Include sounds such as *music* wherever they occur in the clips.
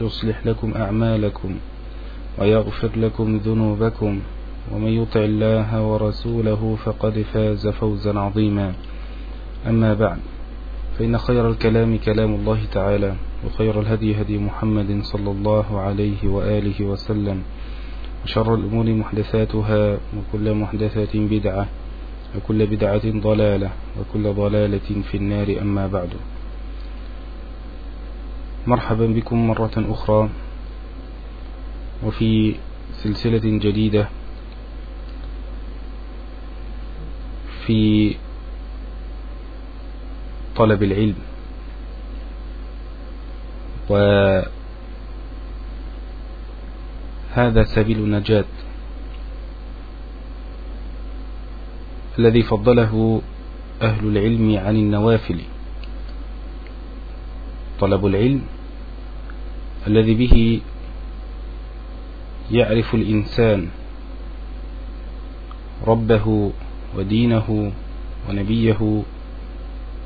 يصلح لكم أعمالكم ويغفر لكم ذنوبكم ومن يطع الله ورسوله فقد فاز فوزا عظيما. أما بعد فإن خير الكلام كلام الله تعالى وخير الهدي هدي محمد صلى الله عليه وآله وسلم وشر الأمور محدثاتها وكل محدثة بدعة وكل بدعة ضلالة وكل ضلالة في النار. أما بعد مرحبا بكم مرة أخرى. وفي سلسلة جديدة في طلب العلم. وهذا سبيل النجاة الذي فضله أهل العلم عن النوافل. طلب العلم الذي به يعرف الإنسان ربه ودينه ونبيه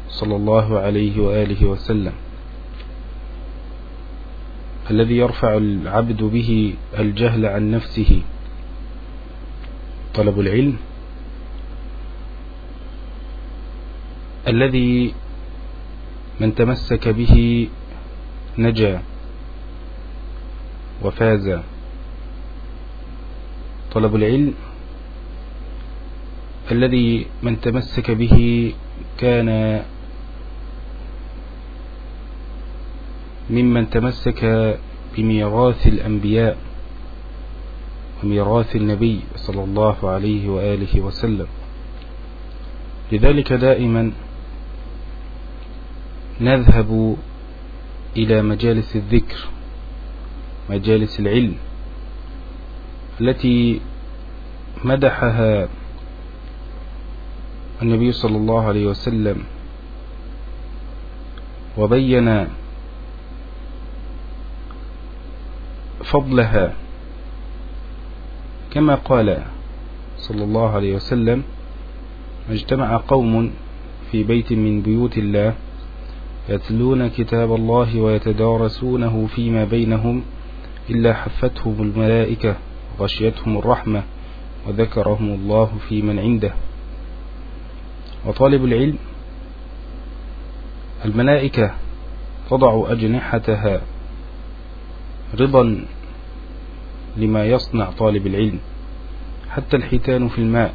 صلى الله عليه وآله وسلم الذي يرفع العبد به الجهل عن نفسه طلب العلم الذي من تمسك به نجا. وفاز طلب العلم الذي من تمسك به كان ممن تمسك بميراث الأنبياء وميراث النبي صلى الله عليه وآله وسلم. لذلك دائما نذهب إلى مجالس الذكر مجالس العلم التي مدحها النبي صلى الله عليه وسلم وبين فضلها كما قال صلى الله عليه وسلم اجتمع قوم في بيت من بيوت الله يتلون كتاب الله ويتدارسونه فيما بينهم إلا حفتهم الملائكة وغشيتهم الرحمة وذكرهم الله في من عنده. وطالب العلم الملائكة تضع أجنحتها رضا لما يصنع طالب العلم. حتى الحيتان في الماء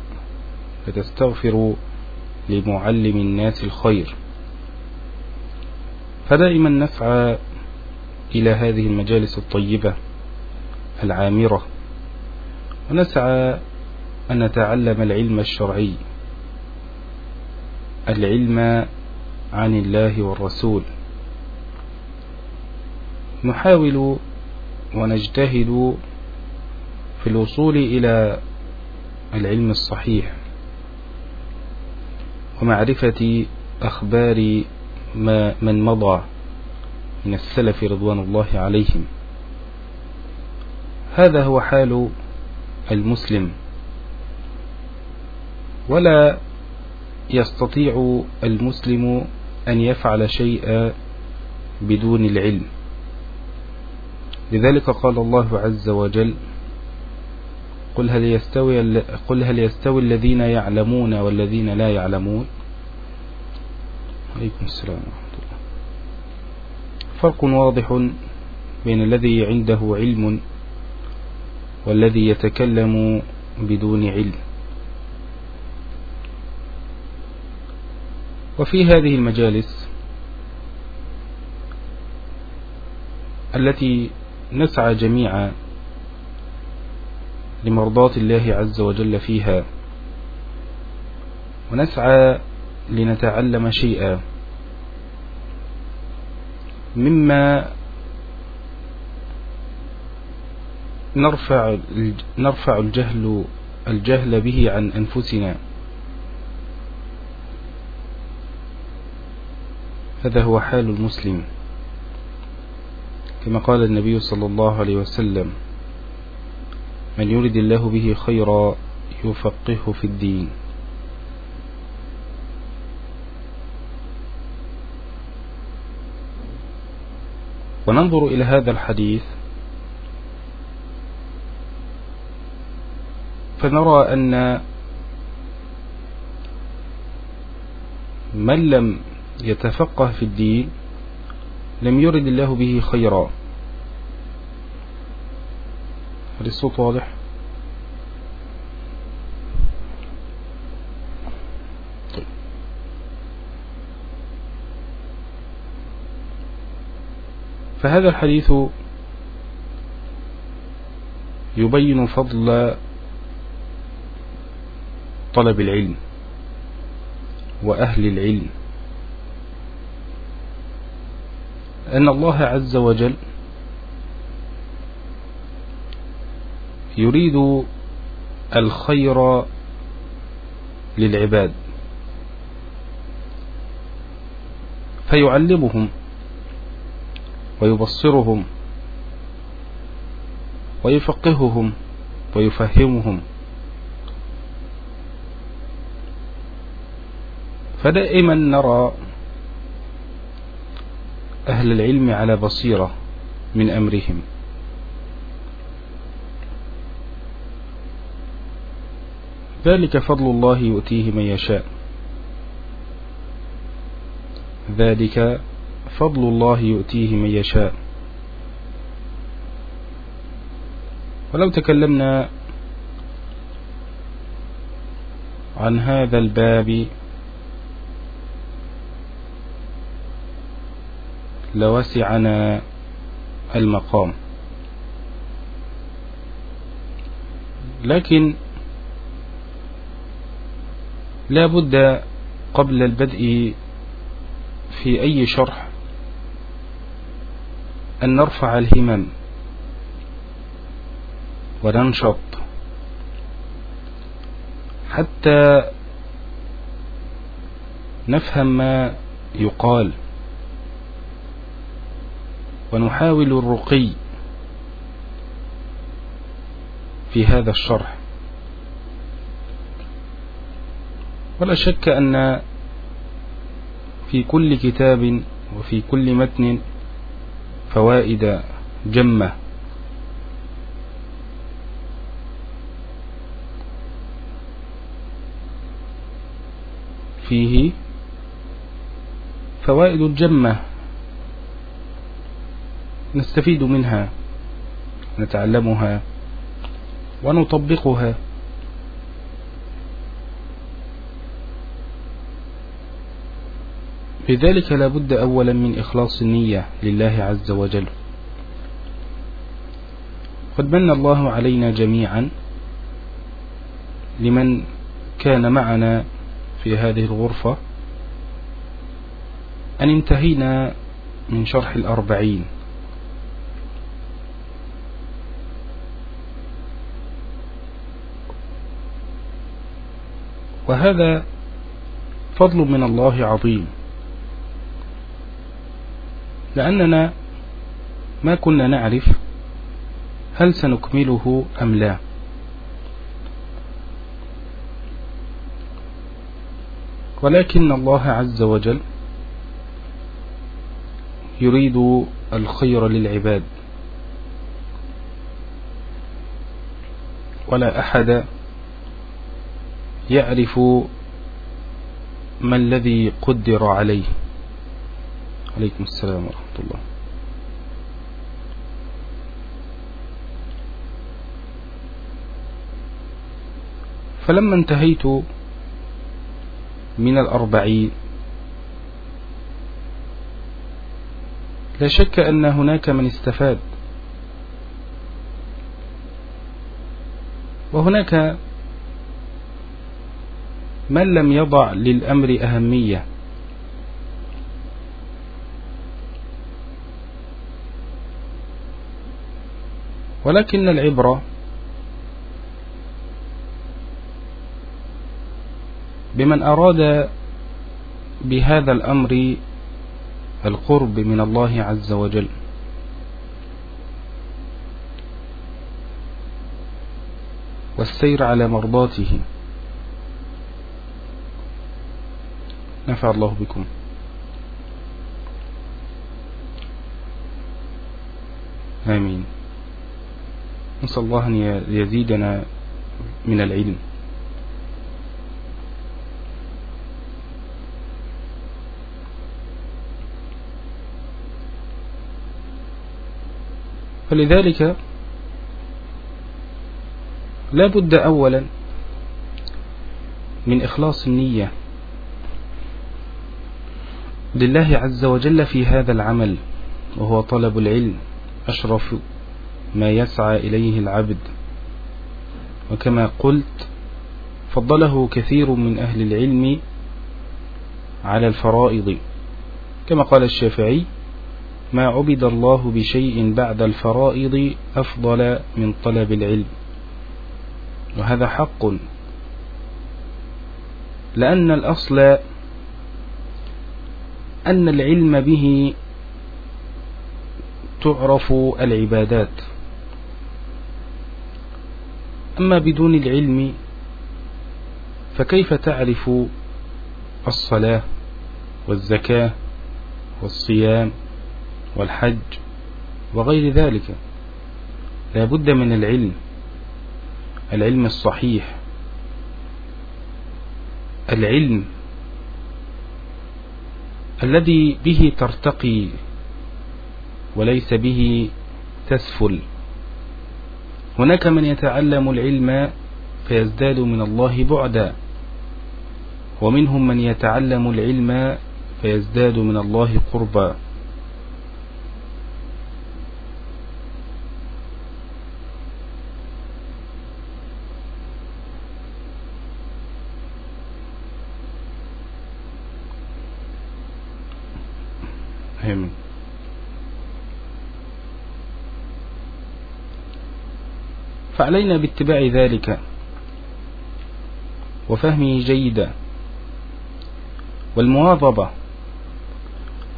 فتستغفر لمعلم الناس الخير. فدائما نسعى إلى هذه المجالس الطيبة العامرة. ونسعى أن نتعلم العلم الشرعي العلم عن الله والرسول. نحاول ونجتهد في الوصول إلى العلم الصحيح ومعرفة أخبار ما من مضى. من السلف رضوان الله عليهم. هذا هو حال المسلم. ولا يستطيع المسلم أن يفعل شيئا بدون العلم. لذلك قال الله عز وجل قل هل يستوي, قل هل يستوي الذين يعلمون والذين لا يعلمون؟ عليكم السلام. ورحمة فرق واضح بين الذي عنده علم والذي يتكلم بدون علم. وفي هذه المجالس التي نسعى جميعا لمرضاة الله عز وجل فيها ونسعى لنتعلم شيئا. مما نرفع نرفع الجهل الجهل به عن أنفسنا. هذا هو حال المسلم. كما قال النبي صلى الله عليه وسلم من يرد الله به خيرا يفقهه في الدين. وننظر إلى هذا الحديث. فنرى أن من لم يتفقه في الدين لم يرد الله به خيرا. هل الصوت واضح طيب. فهذا الحديث يبين فضل طلب العلم وأهل العلم. أن الله عز وجل يريد الخير للعباد فيعلمهم ويبصرهم ويفقههم ويفهمهم. فدائما نرى أهل العلم على بصيرة من أمرهم. ذلك فضل الله يؤتيه من يشاء. ذلك فضل الله يؤتيه من يشاء. ولو تكلمنا عن هذا الباب لوسعنا المقام. لكن لا بد قبل البدء في أي شرح أن نرفع الهمم وننشط حتى نفهم ما يقال ونحاول الرقي في هذا الشرح. ولا شك أن في كل كتاب وفي كل متن فوائد جمة. فيه فوائد جمة. نستفيد منها نتعلمها ونطبقها. لذلك لا بد أولا من إخلاص النية لله عز وجل. قد من الله علينا جميعا لمن كان معنا في هذه الغرفة. أن انتهينا من شرح الأربعين. وهذا فضل من الله عظيم. لأننا ما كنا نعرف هل سنكمله أم لا. ولكن الله عز وجل يريد الخير للعباد. ولا أحد يعرف ما الذي قدر عليه. عليكم السلام ورحمة الله. فلما انتهيت من الأربعين لا شك أن هناك من استفاد. وهناك من لم يضع للأمر أهمية. ولكن العبرة بمن أراد بهذا الأمر القرب من الله عز وجل. والسير على مرضاته. نفع الله بكم. آمين. نسأل الله أن يزيدنا من العلم. فلذلك لا بد أولا من إخلاص النية لله عز وجل في هذا العمل وهو طلب العلم أشرف ما يسعى إليه العبد. وكما قلت فضله كثير من أهل العلم على الفرائض. كما قال الشافعي ما عبد الله بشيء بعد الفرائض أفضل من طلب العلم. وهذا حق. لأن الأصل أن العلم به تعرف العبادات. أما بدون العلم فكيف تعرف الصلاة والزكاة والصيام والحج وغير ذلك؟ لا بد من العلم العلم الصحيح. العلم الذي به ترتقي وليس به تسفل. هناك من يتعلم العلم فيزداد من الله بعدا. ومنهم من يتعلم العلم فيزداد من الله قربا. فعلينا باتباع ذلك. وفهمه جيدا. والمواظبة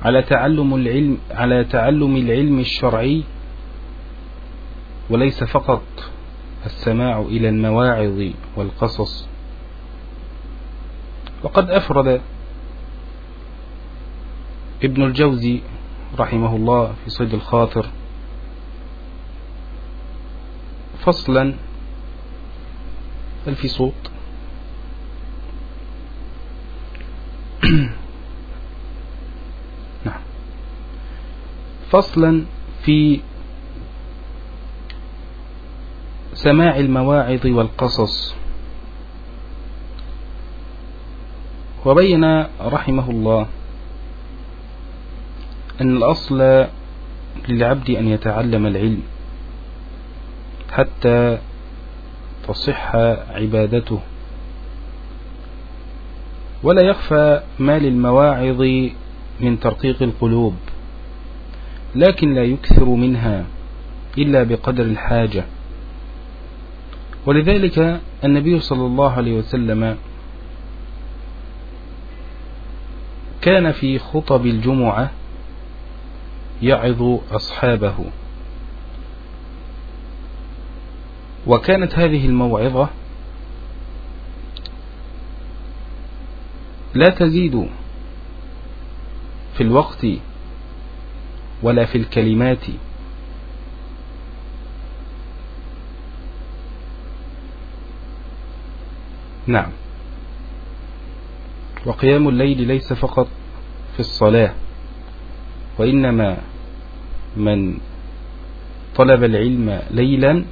على تعلم العلم على تعلم العلم الشرعي وليس فقط السماع إلى المواعظ والقصص. وقد أفرد ابن الجوزي رحمه الله في صيد الخاطر فصلا هل في صوت؟ *clears throat* نعم. فصلا في سماع المواعظ والقصص. وبين رحمه الله أن الأصل للعبد أن يتعلم العلم. حتى تصح عبادته. ولا يخفى ما للمواعظ من ترقيق القلوب لكن لا يكثر منها إلا بقدر الحاجة. ولذلك النبي صلى الله عليه وسلم كان في خطب الجمعة يعظ أصحابه. وكانت هذه الموعظة لا تزيد في الوقت ولا في الكلمات. نعم. وقيام الليل ليس فقط في الصلاة وإنما من طلب العلم ليلا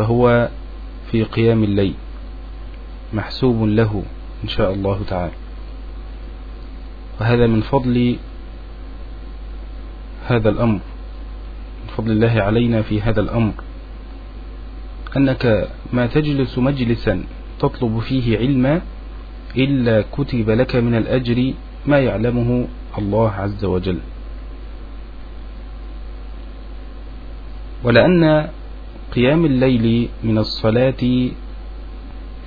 فهو في قيام الليل محسوب له إن شاء الله تعالى. وهذا من فضل هذا الأمر من فضل الله علينا في هذا الأمر. أنك ما تجلس مجلسا تطلب فيه علما إلا كتب لك من الأجر ما يعلمه الله عز وجل. ولأن قيام الليل من الصلاة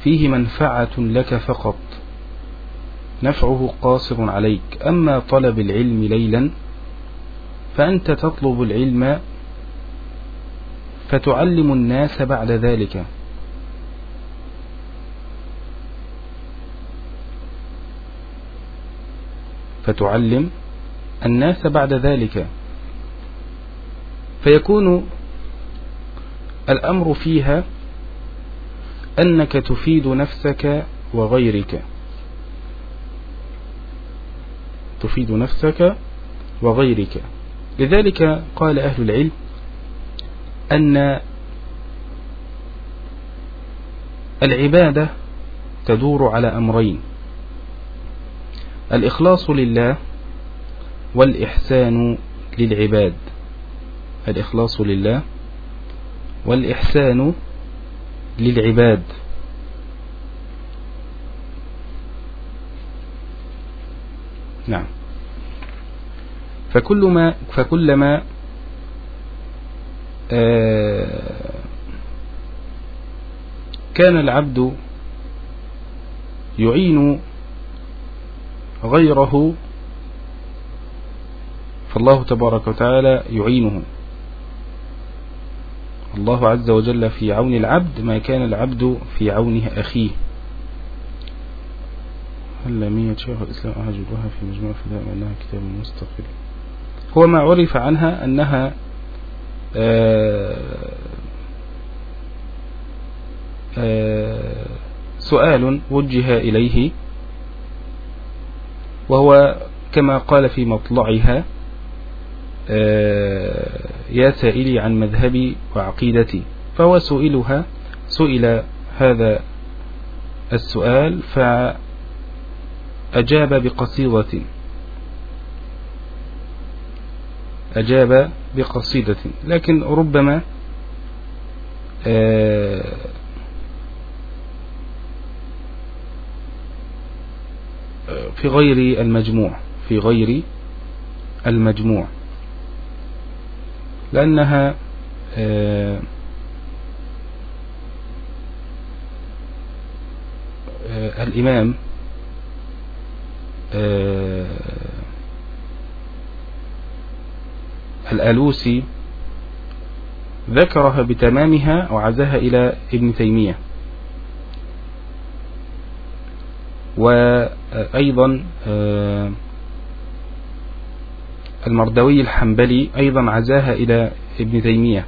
فيه منفعة لك فقط. نفعه قاصر عليك. أما طلب العلم ليلا فأنت تطلب العلم فتعلم الناس بعد ذلك. فتعلم الناس بعد ذلك. فيكون الأمر فيها أنك تفيد نفسك وغيرك. تفيد نفسك وغيرك. لذلك قال أهل العلم أن العبادة تدور على أمرين. الإخلاص لله والإحسان للعباد. الإخلاص لله والإحسان للعباد. نعم. فكل ما فكلما آه، كان العبد يعين غيره فالله تبارك وتعالى يعينه. الله عز وجل في عون العبد ما كان العبد في عونه أخيه. هل لمية شيخ الإسلام أهجدها في مجموعة فداء أنها كتاب مستقل. هو ما عرف عنها أنها آه، آه، سؤال وجه إليه وهو كما قال في مطلعها آه، يا سائلي عن مذهبي وعقيدتي. فهو سئلها سئل هذا السؤال فأجاب بقصيدة. أجاب بقصيدة. لكن ربما آه، في غير المجموع في غير المجموع. لأنها آه، آه، الإمام الألوسي ذكرها بتمامها وعزها إلى ابن تيمية. وأيضا آه، المردوي الحنبلي أيضا عزاها إلى ابن تيمية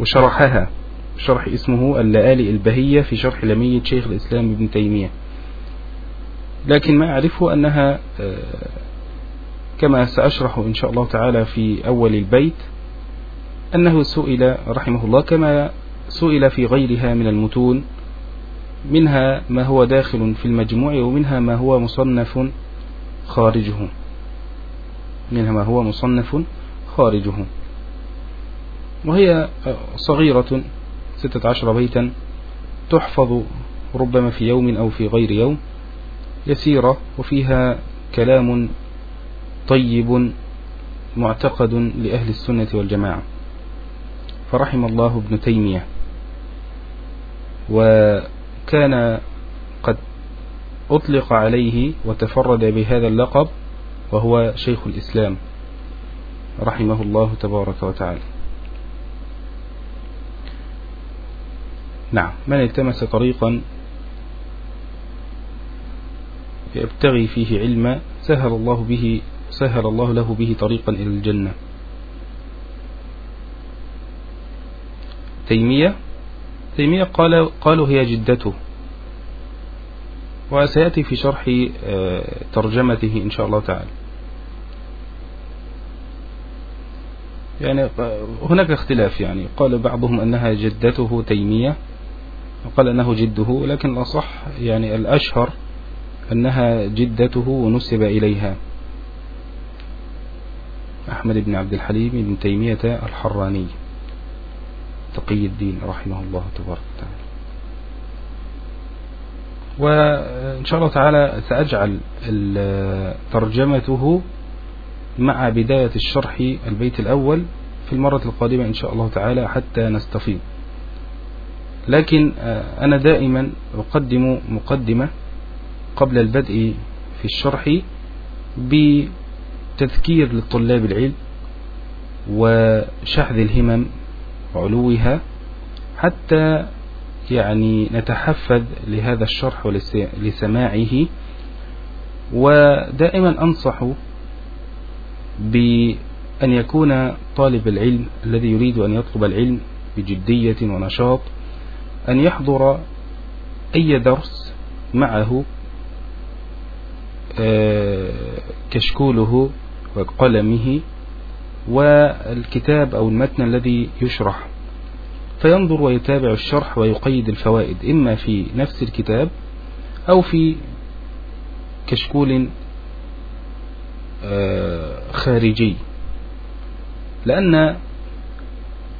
وشرحها شرح اسمه اللآلئ البهية في شرح لمية شيخ الإسلام ابن تيمية. لكن ما أعرفه أنها آه، كما سأشرح إن شاء الله تعالى في أول البيت أنه سئل رحمه الله كما سئل في غيرها من المتون منها ما هو داخل في المجموع ومنها ما هو مصنف خارجه. منها ما هو مصنف خارجه. وهي صغيرة ستة عشر بيتا تحفظ ربما في يوم أو في غير يوم يسيرة وفيها كلام طيب معتقد لأهل السنة والجماعة. فرحم الله ابن تيمية. وكان أطلق عليه وتفرد بهذا اللقب وهو شيخ الإسلام رحمه الله تبارك وتعالى. نعم من التمس طريقا يبتغي فيه علما سهل الله به سهل الله له به طريقا إلى الجنة. تيمية تيمية قال قالوا هي جدته. وسيأتي في شرح آه، ترجمته إن شاء الله تعالى. يعني هناك اختلاف يعني. قال بعضهم أنها جدته تيمية وقال أنه جده لكن الأصح يعني الأشهر أنها جدته ونسب إليها. أحمد بن عبد الحليم بن تيمية الحراني تقي الدين رحمه الله تبارك وتعالى. وإن شاء الله تعالى سأجعل ترجمته مع بداية الشرح البيت الأول في المرة القادمة إن شاء الله تعالى حتى نستفيد. لكن آه، أنا دائما أقدم مقدمة قبل البدء في الشرح بتذكير للطلاب العلم وشحذ الهمم وعلوها حتى يعني نتحفز لهذا الشرح ولسماعه ودائما أنصح بأن يكون طالب العلم الذي يريد أن يطلب العلم بجدية ونشاط أن يحضر أي درس معه آه، كشكوله وقلمه والكتاب أو المتن الذي يشرح. فينظر ويتابع الشرح ويقيد الفوائد إما في نفس الكتاب أو في كشكول آه، خارجي. لأن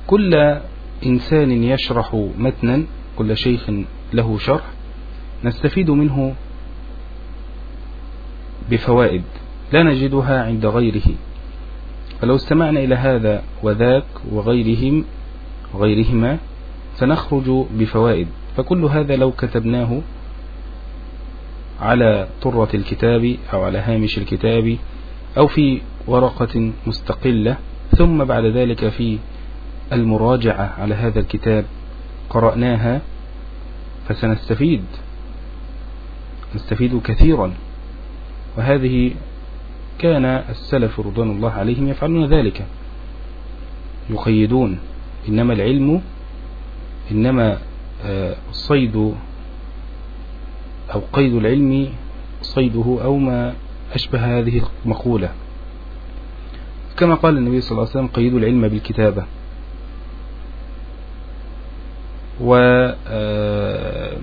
كل إنسان يشرح متنا كل شيخ له شرح نستفيد منه بفوائد لا نجدها عند غيره. فلو استمعنا إلى هذا وذاك وغيرهم وغيرهما سنخرج بفوائد. فكل هذا لو كتبناه على طرة الكتاب أو على هامش الكتاب أو في ورقة مستقلة ثم بعد ذلك في المراجعة على هذا الكتاب قرأناها فسنستفيد نستفيد كثيرا. وهذه كان السلف رضوان الله عليهم يفعلون ذلك يقيدون. إنما العلم إنما آه، صيد أو قيد العلم صيده أو ما أشبه هذه المقولة. كما قال النبي صلى الله عليه وسلم قيد العلم بالكتابة. و آه،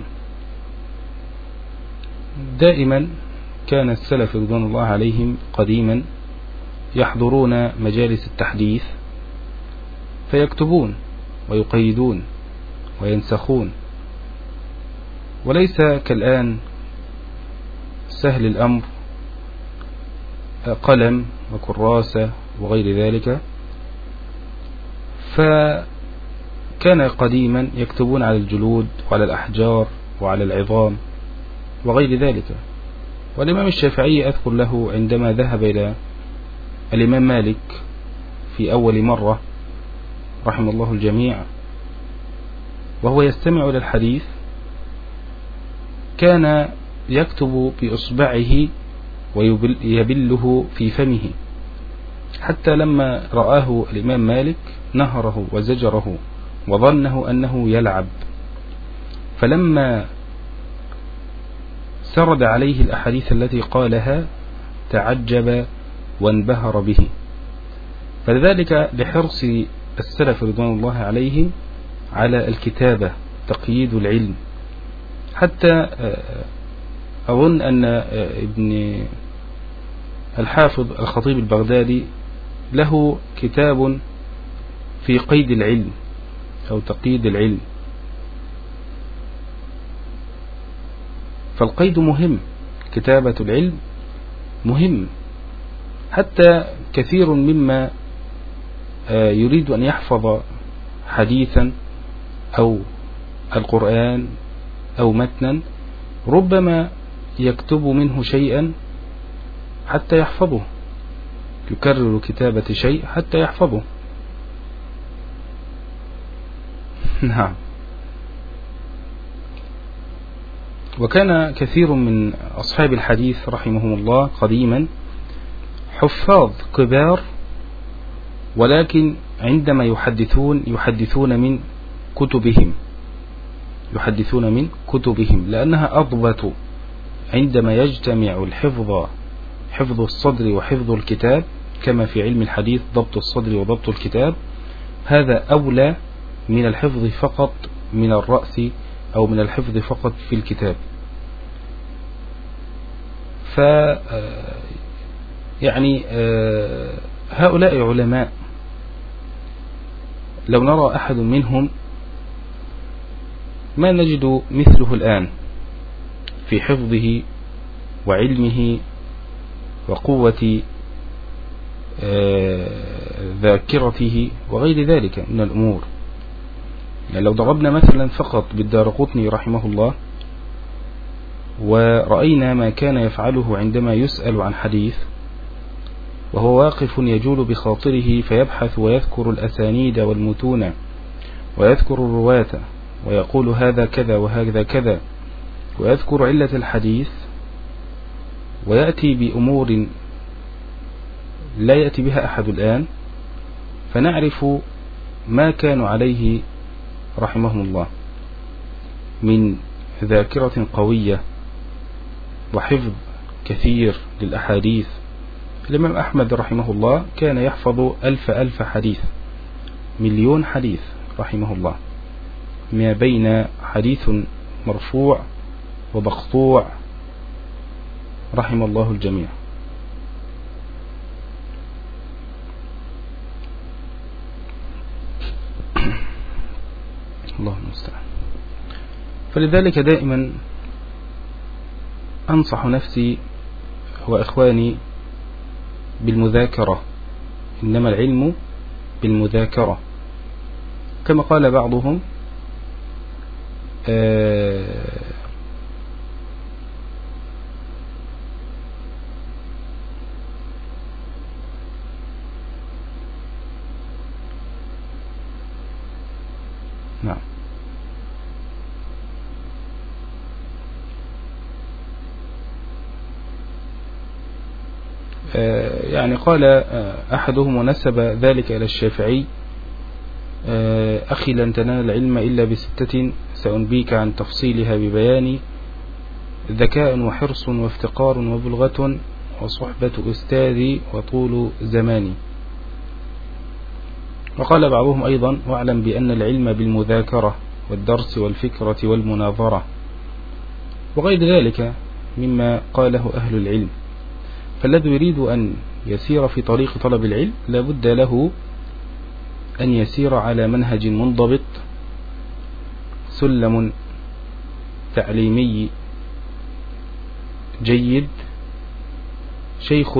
دائما كان السلف رضوان الله عليهم قديما يحضرون مجالس التحديث. فيكتبون ويقيدون وينسخون. وليس كالآن سهل الأمر قلم وكراسة وغير ذلك. فكان قديما يكتبون على الجلود وعلى الأحجار وعلى العظام وغير ذلك. والإمام الشافعي أذكر له عندما ذهب إلى الإمام مالك في أول مرة رحم الله الجميع وهو يستمع إلى الحديث كان يكتب بإصبعه ويبله في فمه حتى لما رآه الإمام مالك نهره وزجره وظنه أنه يلعب فلما سرد عليه الأحاديث التي قالها تعجب وانبهر به. فلذلك لحرص السلف رضوان الله عليهم على الكتابة تقييد العلم. حتى آه، أظن أن آه، ابن الحافظ الخطيب البغدادي له كتاب في قيد العلم أو تقييد العلم. فالقيد مهم كتابة العلم مهم. حتى كثير مما يريد أن يحفظ حديثا أو القرآن أو متنا ربما يكتب منه شيئا حتى يحفظه. يكرر كتابة شيء حتى يحفظه. *laughs* نعم. وكان كثير من أصحاب الحديث رحمهم الله قديما حفاظ كبار ولكن عندما يحدثون يحدثون من كتبهم. يحدثون من كتبهم. لأنها أضبط عندما يجتمع الحفظ حفظ الصدر وحفظ الكتاب كما في علم الحديث ضبط الصدر وضبط الكتاب. هذا أولى من الحفظ فقط من الرأس أو من الحفظ فقط في الكتاب. ف يعني هؤلاء علماء لو نرى أحد منهم ما نجد مثله الآن في حفظه وعلمه وقوة آه، ذاكرته وغير ذلك من الأمور. يعني لو ضربنا مثلا فقط بالدار قطني رحمه الله ورأينا ما كان يفعله عندما يسأل عن حديث وهو واقف يجول بخاطره فيبحث ويذكر الأسانيد والمتون ويذكر الرواة ويقول هذا كذا وهذا كذا ويذكر علة الحديث ويأتي بأمور لا يأتي بها أحد الآن فنعرف ما كانوا عليه رحمهم الله من ذاكرة قوية وحفظ كثير للأحاديث الإمام أحمد رحمه الله كان يحفظ ألف ألف حديث مليون حديث رحمه الله. ما بين حديث مرفوع ومقطوع رحم الله الجميع. *clears throat* الله المستعان. فلذلك دائما أنصح نفسي وإخواني بالمذاكرة. إنما العلم بالمذاكرة. كما قال بعضهم آه نعم آه، يعني قال آه، أحدهم ونسب ذلك إلى الشافعي آه، أخي لن تنال العلم إلا بستة سأنبيك عن تفصيلها ببيان ذكاء وحرص وافتقار وبلغة وصحبة أستاذي وطول زماني. وقال بعضهم أيضا واعلم بأن العلم بالمذاكرة والدرس والفكرة والمناظرة. وغير ذلك مما قاله أهل العلم. فالذي يريد أن يسير في طريق طلب العلم لابد له أن يسير على منهج منضبط سلم تعليمي جيد شيخ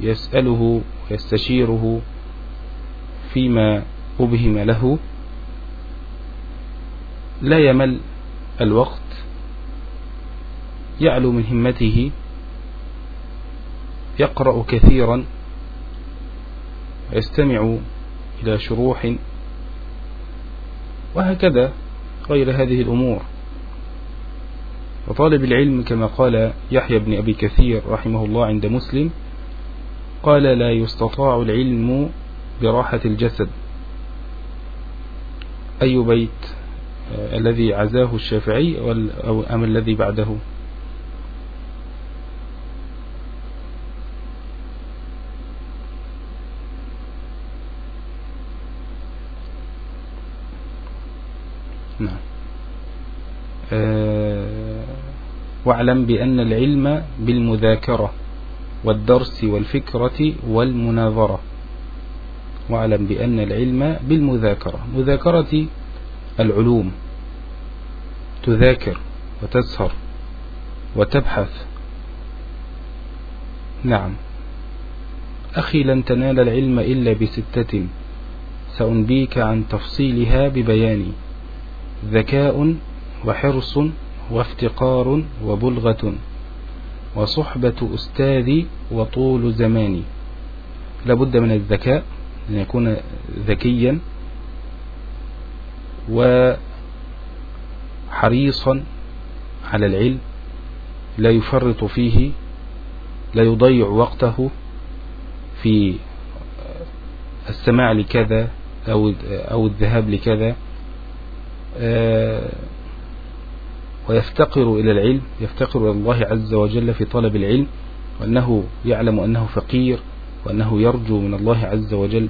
يسأله ويستشيره فيما أبهم له. لا يمل الوقت يعلو من همته يقرأ كثيرا يستمع إلى شروح وهكذا غير هذه الأمور. وطالب العلم كما قال يحيى بن أبي كثير رحمه الله عند مسلم قال لا يستطاع العلم براحة الجسد. أي بيت آه، الذي عزاه الشافعي أم الذي بعده؟ نعم. أه واعلم بأن العلم بالمذاكرة والدرس والفكرة والمناظرة. واعلم بأن العلم بالمذاكرة. مذاكرة العلوم. تذاكر وتسهر وتبحث. نعم. أخي لن تنال العلم إلا بستة. سأنبيك عن تفصيلها ببياني. ذكاء وحرص وافتقار وبلغة وصحبة أستاذ وطول زماني. لابد من الذكاء أن يكون ذكيا وحريصا على العلم. لا يفرط فيه لا يضيع وقته في السماع لكذا أو الذهاب لكذا. ويفتقر إلى العلم يفتقر إلى الله عز وجل في طلب العلم وأنه يعلم أنه فقير وأنه يرجو من الله عز وجل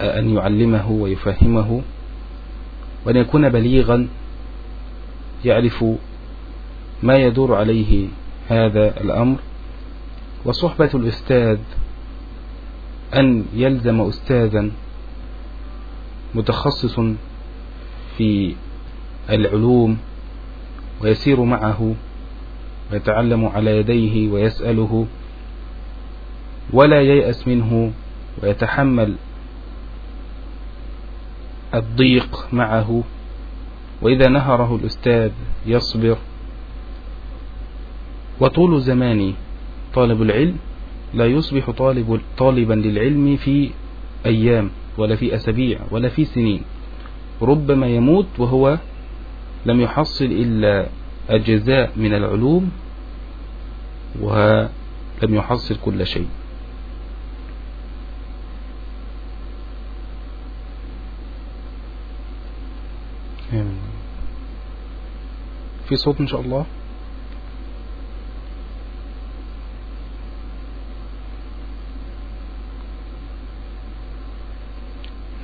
أن يعلمه ويفهمه وأن يكون بليغا يعرف ما يدور عليه هذا الأمر. وصحبة الأستاذ أن يلزم أستاذا متخصص في العلوم ويسير معه ويتعلم على يديه ويسأله ولا ييأس منه ويتحمل الضيق معه وإذا نهره الأستاذ يصبر. وطول زمان طالب العلم لا يصبح طالب طالبا للعلم في أيام ولا في أسابيع ولا في سنين. ربما يموت وهو لم يحصل إلا أجزاء من العلوم ولم يحصل كل شيء. في صوت إن شاء الله.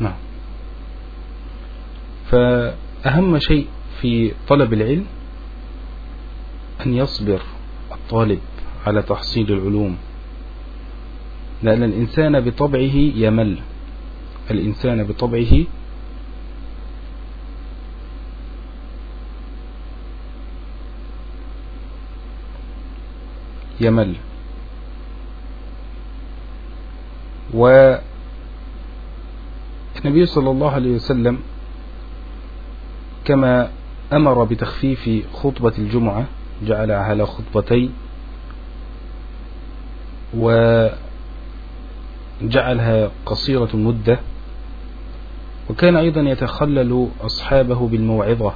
نعم. فأهم شيء في طلب العلم أن يصبر الطالب على تحصيل العلوم لأن الإنسان بطبعه يمل. الإنسان بطبعه يمل. والنبي صلى الله عليه وسلم كما أمر بتخفيف خطبة الجمعة جعلها على خطبتين وجعلها قصيرة المدة وكان أيضا يتخلل أصحابه بالموعظة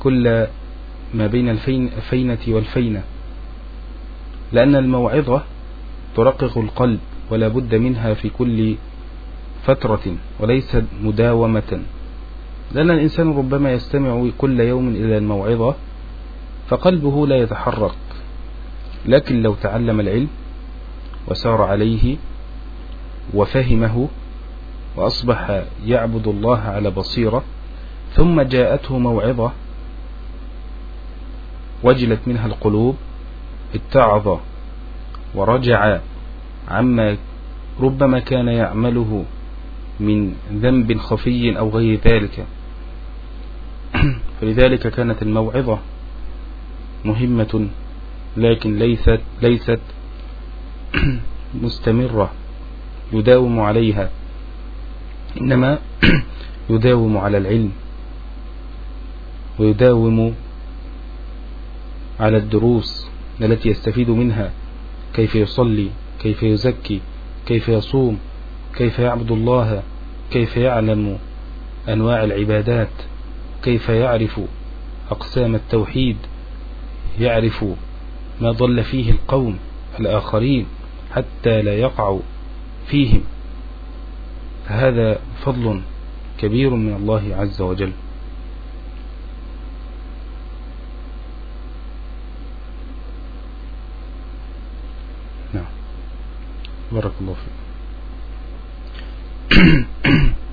كل ما بين الفينة والفينة لأن الموعظة ترقق القلب ولا بد منها في كل فترة وليست مداومة. لأن الإنسان ربما يستمع كل يوم إلى الموعظة فقلبه لا يتحرك لكن لو تعلم العلم وسار عليه وفهمه وأصبح يعبد الله على بصيرة ثم جاءته موعظة وجلت منها القلوب اتعظ ورجع عما ربما كان يعمله من ذنب خفي أو غير ذلك. *clears throat* فلذلك كانت الموعظة مهمة لكن ليست ليست *clears throat* مستمرة. يداوم عليها. إنما *clears throat* يداوم على العلم. ويداوم على الدروس التي يستفيد منها. كيف يصلي كيف يزكي كيف يصوم كيف يعبد الله كيف يعلم أنواع العبادات. كيف يعرف أقسام التوحيد؟ يعرف ما ضل فيه القوم الآخرين حتى لا يقع فيهم. فهذا فضل كبير من الله عز وجل. نعم. بارك الله فيك *clears throat*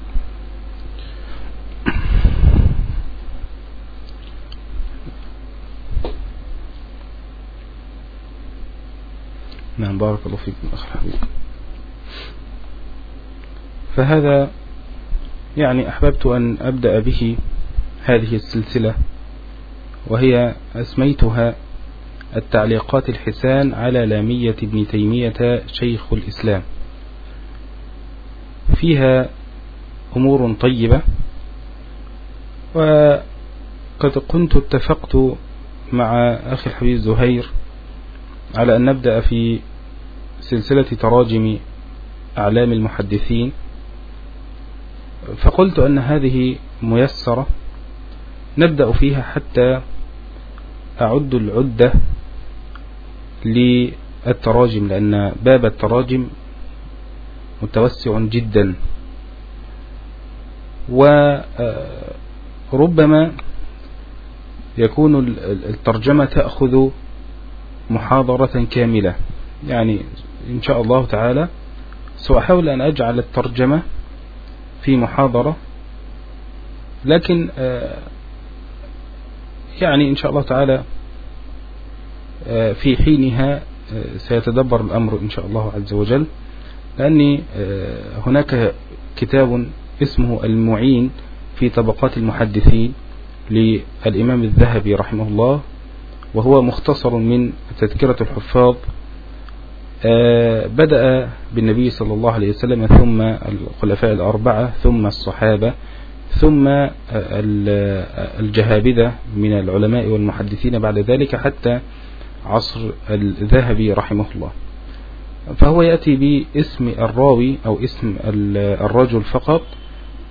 نعم بارك الله فيكم أخي الحبيب. فهذا يعني أحببت أن أبدأ به هذه السلسلة وهي أسميتها التعليقات الحسان على لامية ابن تيمية شيخ الإسلام. فيها أمور طيبة وقد كنت اتفقت مع أخي الحبيب زهير على أن نبدأ في سلسلة تراجم أعلام المحدثين فقلت أن هذه ميسرة نبدأ فيها حتى أعد العدة للتراجم لأن باب التراجم متوسع جدا. وربما يكون الترجمة تأخذ محاضرة كاملة يعني إن شاء الله تعالى. سأحاول أن أجعل الترجمة في محاضرة. لكن يعني إن شاء الله تعالى في حينها سيتدبر الأمر إن شاء الله عز وجل. لأني هناك كتاب اسمه المعين في طبقات المحدثين للإمام الذهبي رحمه الله وهو مختصر من تذكرة الحفاظ آه، بدأ بالنبي صلى الله عليه وسلم ثم الخلفاء الأربعة ثم الصحابة ثم الجهابذة من العلماء والمحدثين بعد ذلك حتى عصر الذهبي رحمه الله. فهو يأتي باسم الراوي أو اسم الرجل فقط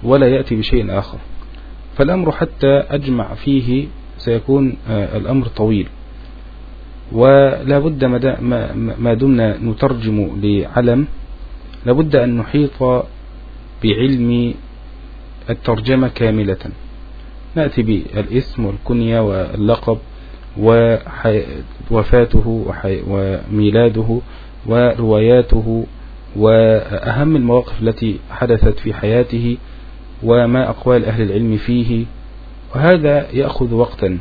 ولا يأتي بشيء آخر. فالأمر حتى أجمع فيه سيكون آه، الأمر طويل. ولا بد ما دمنا نترجم لعلم. لابد أن نحيط بعلم الترجمة كاملة. نأتي بالاسم والكنية واللقب ووفاته وميلاده ورواياته وأهم المواقف التي حدثت في حياته وما أقوال أهل العلم فيه. وهذا يأخذ وقتا.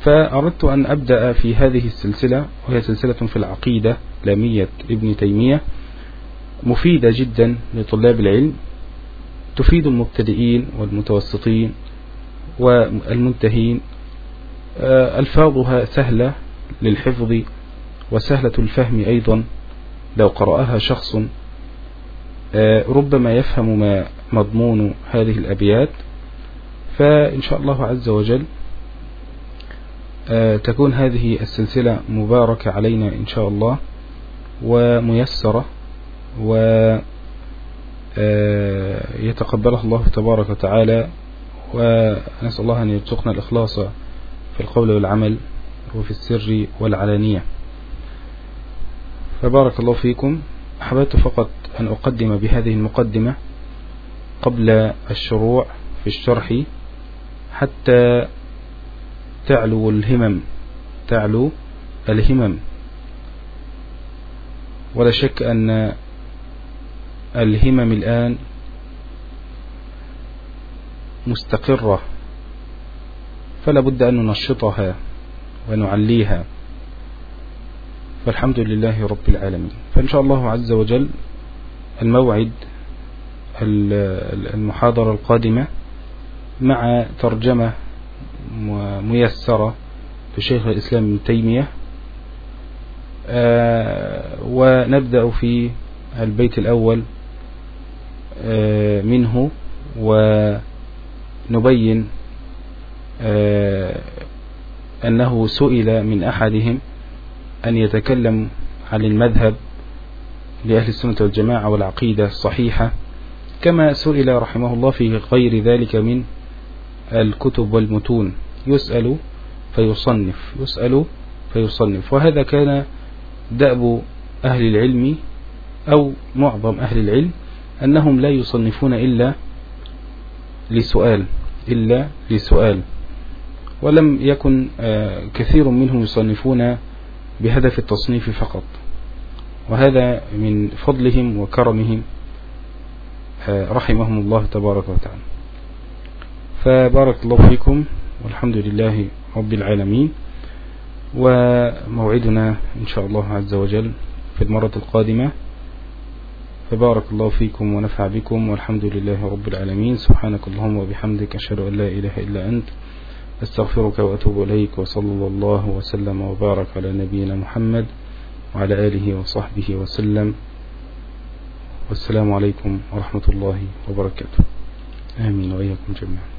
فأردت أن أبدأ في هذه السلسلة وهي سلسلة في العقيدة لامية ابن تيمية مفيدة جدا لطلاب العلم تفيد المبتدئين والمتوسطين والمنتهين. آه، ألفاظها سهلة للحفظ وسهلة الفهم أيضا. لو قرأها شخص آه، ربما يفهم ما مضمون هذه الأبيات. فإن شاء الله عز وجل تكون هذه السلسلة مباركة علينا إن شاء الله وميسرة و آه، الله تبارك وتعالى ونسأل الله أن يرزقنا الإخلاص في القول والعمل وفي السر والعلانية. فبارك الله فيكم. أحببت فقط أن أقدم بهذه المقدمة قبل الشروع في الشرح حتى تعلو الهمم تعلو الهمم. ولا شك أن الهمم الآن مستقرة فلا بد أن ننشطها ونعليها. فالحمد لله رب العالمين. فإن شاء الله عز وجل الموعد المحاضرة القادمة مع ترجمة ميسرة لشيخ الإسلام ابن تيمية. آه، ونبدأ في البيت الأول آه، منه ونبين آه، أنه سئل من أحدهم أن يتكلم عن المذهب لأهل السنة والجماعة والعقيدة الصحيحة كما سئل رحمه الله في غير ذلك من الكتب والمتون. يسأل فيصنف يسأل فيصنف. وهذا كان دأب أهل العلم أو معظم أهل العلم أنهم لا يصنفون إلا لسؤال إلا لسؤال. ولم يكن آه، كثير منهم يصنفون بهدف التصنيف فقط. وهذا من فضلهم وكرمهم آه، رحمهم الله تبارك وتعالى. فبارك الله فيكم. والحمد لله رب العالمين. وموعدنا إن شاء الله عز وجل في المرة القادمة. فبارك الله فيكم ونفع بكم والحمد لله رب العالمين. سبحانك اللهم وبحمدك أشهد أن لا إله إلا أنت. أستغفرك وأتوب إليك وصلى الله وسلم وبارك على نبينا محمد وعلى آله وصحبه وسلم. والسلام عليكم ورحمة الله وبركاته. آمين وإياكم جميعا.